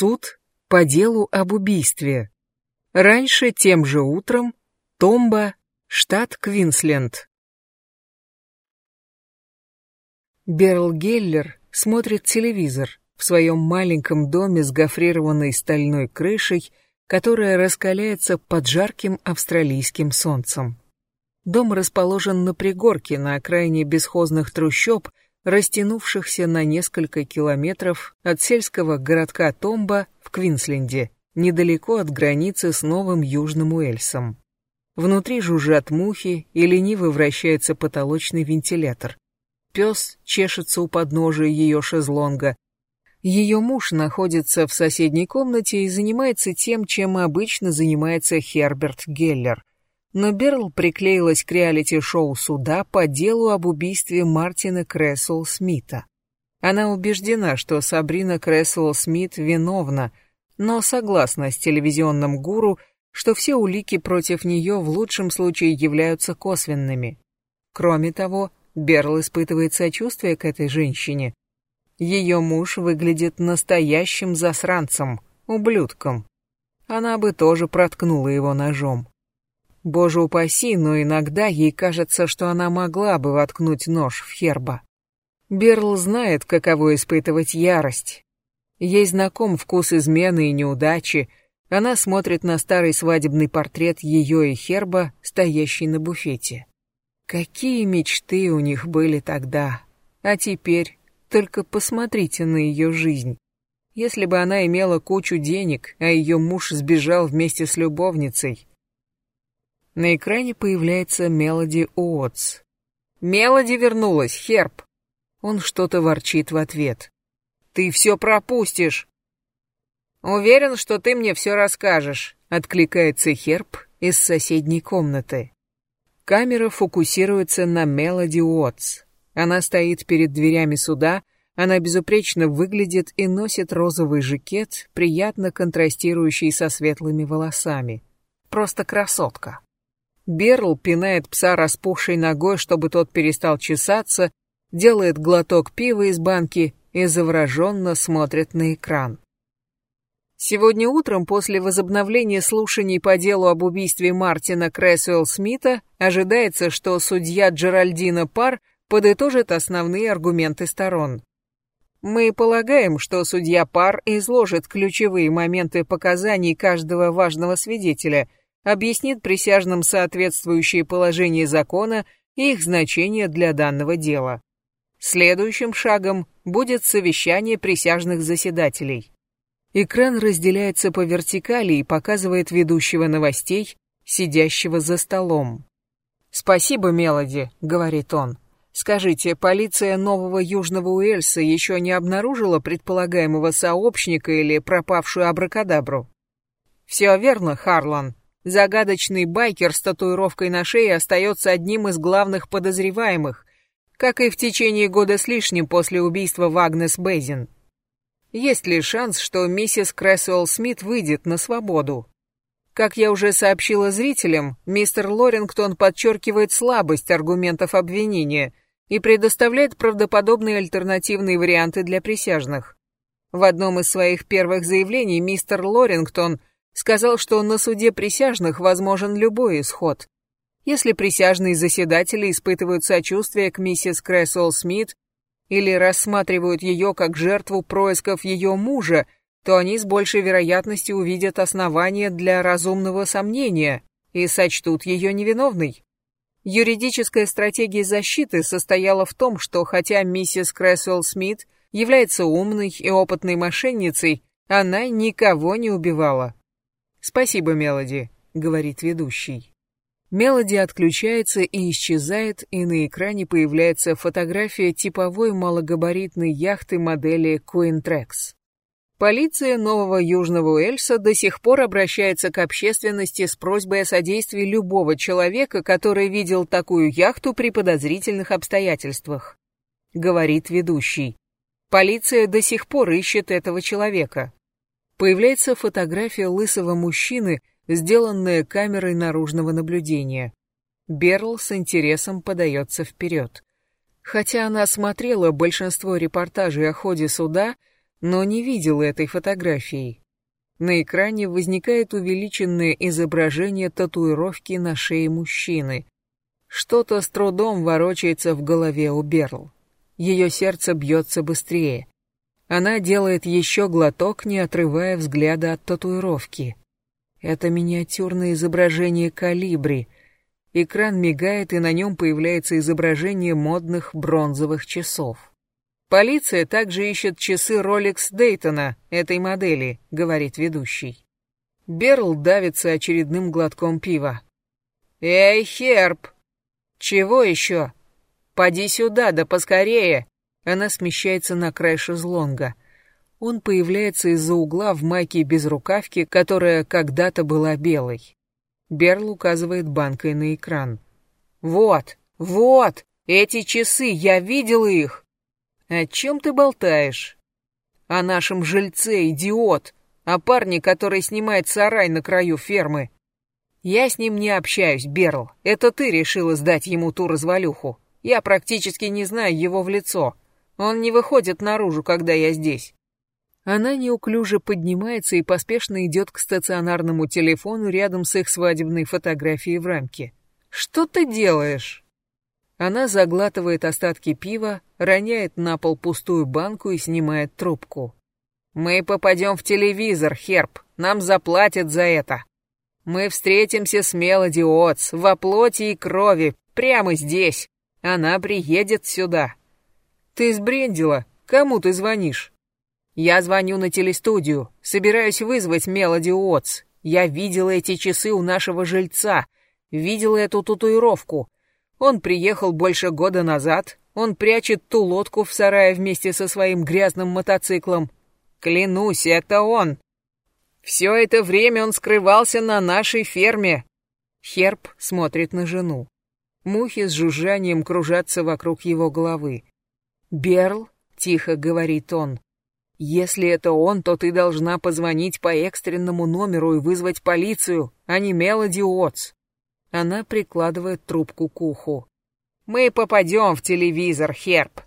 Суд по делу об убийстве. Раньше, тем же утром, Томба, штат Квинсленд. Берл Геллер смотрит телевизор в своем маленьком доме с гофрированной стальной крышей, которая раскаляется под жарким австралийским солнцем. Дом расположен на пригорке на окраине бесхозных трущоб, растянувшихся на несколько километров от сельского городка Томба в Квинсленде, недалеко от границы с Новым Южным Уэльсом. Внутри жужжат мухи и лениво вращается потолочный вентилятор. Пес чешется у подножия ее шезлонга. Ее муж находится в соседней комнате и занимается тем, чем обычно занимается Херберт Геллер. Но Берл приклеилась к реалити-шоу суда по делу об убийстве Мартина Крессел Смита. Она убеждена, что Сабрина Крессел Смит виновна, но согласна с телевизионным гуру, что все улики против нее в лучшем случае являются косвенными. Кроме того, Берл испытывает сочувствие к этой женщине. Ее муж выглядит настоящим засранцем, ублюдком. Она бы тоже проткнула его ножом. Боже упаси, но иногда ей кажется, что она могла бы воткнуть нож в Херба. Берл знает, каково испытывать ярость. Ей знаком вкус измены и неудачи. Она смотрит на старый свадебный портрет ее и Херба, стоящий на буфете. Какие мечты у них были тогда. А теперь только посмотрите на ее жизнь. Если бы она имела кучу денег, а ее муж сбежал вместе с любовницей, на экране появляется Мелоди Уотс. «Мелоди вернулась, Херб!» Он что-то ворчит в ответ. «Ты все пропустишь!» «Уверен, что ты мне все расскажешь», — откликается Херб из соседней комнаты. Камера фокусируется на Мелоди Уотс. Она стоит перед дверями суда, она безупречно выглядит и носит розовый жакет, приятно контрастирующий со светлыми волосами. Просто красотка. Берл пинает пса распухшей ногой, чтобы тот перестал чесаться, делает глоток пива из банки и завороженно смотрит на экран. Сегодня утром, после возобновления слушаний по делу об убийстве Мартина Крэсуэлл Смита, ожидается, что судья Джеральдина Пар подытожит основные аргументы сторон. Мы полагаем, что судья Пар изложит ключевые моменты показаний каждого важного свидетеля – объяснит присяжным соответствующие положения закона и их значение для данного дела. Следующим шагом будет совещание присяжных заседателей. Экран разделяется по вертикали и показывает ведущего новостей, сидящего за столом. «Спасибо, Мелоди», — говорит он. «Скажите, полиция Нового Южного Уэльса еще не обнаружила предполагаемого сообщника или пропавшую абракадабру?» «Все верно, Харлан», Загадочный байкер с татуировкой на шее остается одним из главных подозреваемых, как и в течение года с лишним после убийства Вагнес Бейзин. Есть ли шанс, что миссис Крэсуэлл Смит выйдет на свободу? Как я уже сообщила зрителям, мистер Лорингтон подчеркивает слабость аргументов обвинения и предоставляет правдоподобные альтернативные варианты для присяжных. В одном из своих первых заявлений мистер Лорингтон – Сказал, что на суде присяжных возможен любой исход. Если присяжные заседатели испытывают сочувствие к миссис Крэсуэлл Смит или рассматривают ее как жертву происков ее мужа, то они с большей вероятностью увидят основания для разумного сомнения и сочтут ее невиновной. Юридическая стратегия защиты состояла в том, что хотя миссис Крэсуэлл Смит является умной и опытной мошенницей, она никого не убивала. «Спасибо, Мелоди», — говорит ведущий. Мелоди отключается и исчезает, и на экране появляется фотография типовой малогабаритной яхты модели Queen Полиция Нового Южного Уэльса до сих пор обращается к общественности с просьбой о содействии любого человека, который видел такую яхту при подозрительных обстоятельствах. Говорит ведущий. Полиция до сих пор ищет этого человека появляется фотография лысого мужчины, сделанная камерой наружного наблюдения. Берл с интересом подается вперед. Хотя она смотрела большинство репортажей о ходе суда, но не видела этой фотографии. На экране возникает увеличенное изображение татуировки на шее мужчины. Что-то с трудом ворочается в голове у Берл. Ее сердце бьется быстрее. Она делает еще глоток, не отрывая взгляда от татуировки. Это миниатюрное изображение калибри. Экран мигает, и на нем появляется изображение модных бронзовых часов. Полиция также ищет часы Rolex Дейтона этой модели, говорит ведущий. Берл давится очередным глотком пива. Эй, Херб! Чего еще? Поди сюда, да поскорее! Она смещается на край шезлонга. Он появляется из-за угла в майке без рукавки, которая когда-то была белой. Берл указывает банкой на экран. «Вот, вот, эти часы, я видел их!» «О чем ты болтаешь?» «О нашем жильце, идиот! О парне, который снимает сарай на краю фермы!» «Я с ним не общаюсь, Берл. Это ты решила сдать ему ту развалюху. Я практически не знаю его в лицо. Он не выходит наружу, когда я здесь». Она неуклюже поднимается и поспешно идет к стационарному телефону рядом с их свадебной фотографией в рамке. «Что ты делаешь?» Она заглатывает остатки пива, роняет на пол пустую банку и снимает трубку. «Мы попадем в телевизор, Херб, нам заплатят за это. Мы встретимся с Мелоди Отс во плоти и крови, прямо здесь. Она приедет сюда». «Ты сбрендила? Кому ты звонишь?» «Я звоню на телестудию, собираюсь вызвать Мелоди Отс. Я видела эти часы у нашего жильца, видела эту татуировку». Он приехал больше года назад, он прячет ту лодку в сарае вместе со своим грязным мотоциклом. Клянусь, это он. Все это время он скрывался на нашей ферме. Херб смотрит на жену. Мухи с жужжанием кружатся вокруг его головы. «Берл», — тихо говорит он, — «если это он, то ты должна позвонить по экстренному номеру и вызвать полицию, а не Мелоди Уотс». Она прикладывает трубку к уху. «Мы попадем в телевизор, Херб.